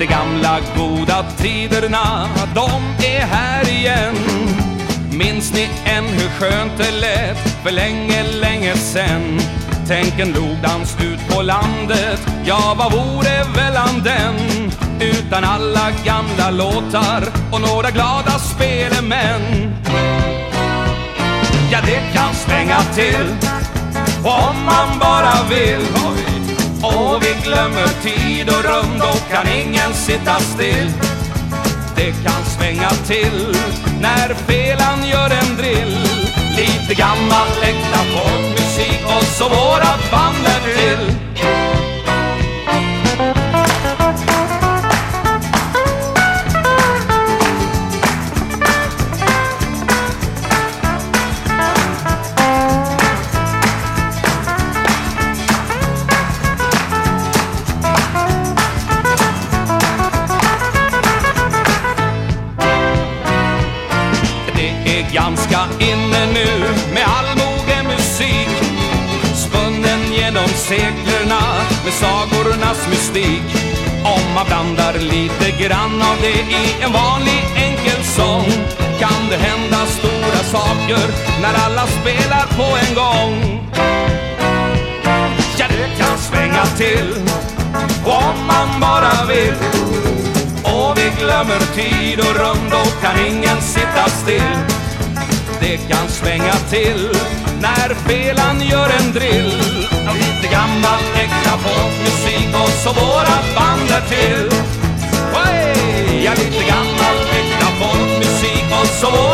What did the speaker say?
De gamla goda tiderna, de är här igen. Minns ni än hur skönt det lät för länge, länge sen? Tänk en logdans ut på landet, ja vad vore väl an den? Utan alla gamla låtar och några glada spelemän. Ja, det kan svänga till om man bara vill. Glömmer tid och rum, då kan ingen sitta still. Det kan svänga till när felan gör en drill. Lite gammal äkta folkmusik och så våra band till. Ganska inne nu med allmogemusik Spunnen genom seklerna med sagornas mystik. Om man blandar lite grann av det i en vanlig enkel sång Kan det hända stora saker när alla spelar på en gång. Ja, det kan svänga till om man bara vill. Och vi glömmer tid och rum, då kan ingen sitta still det kan svänga till när felan gör en drill. Lite gammal äkta folkmusik och så våra band är till. Hey! Ja, lite gammal äkta folkmusik och så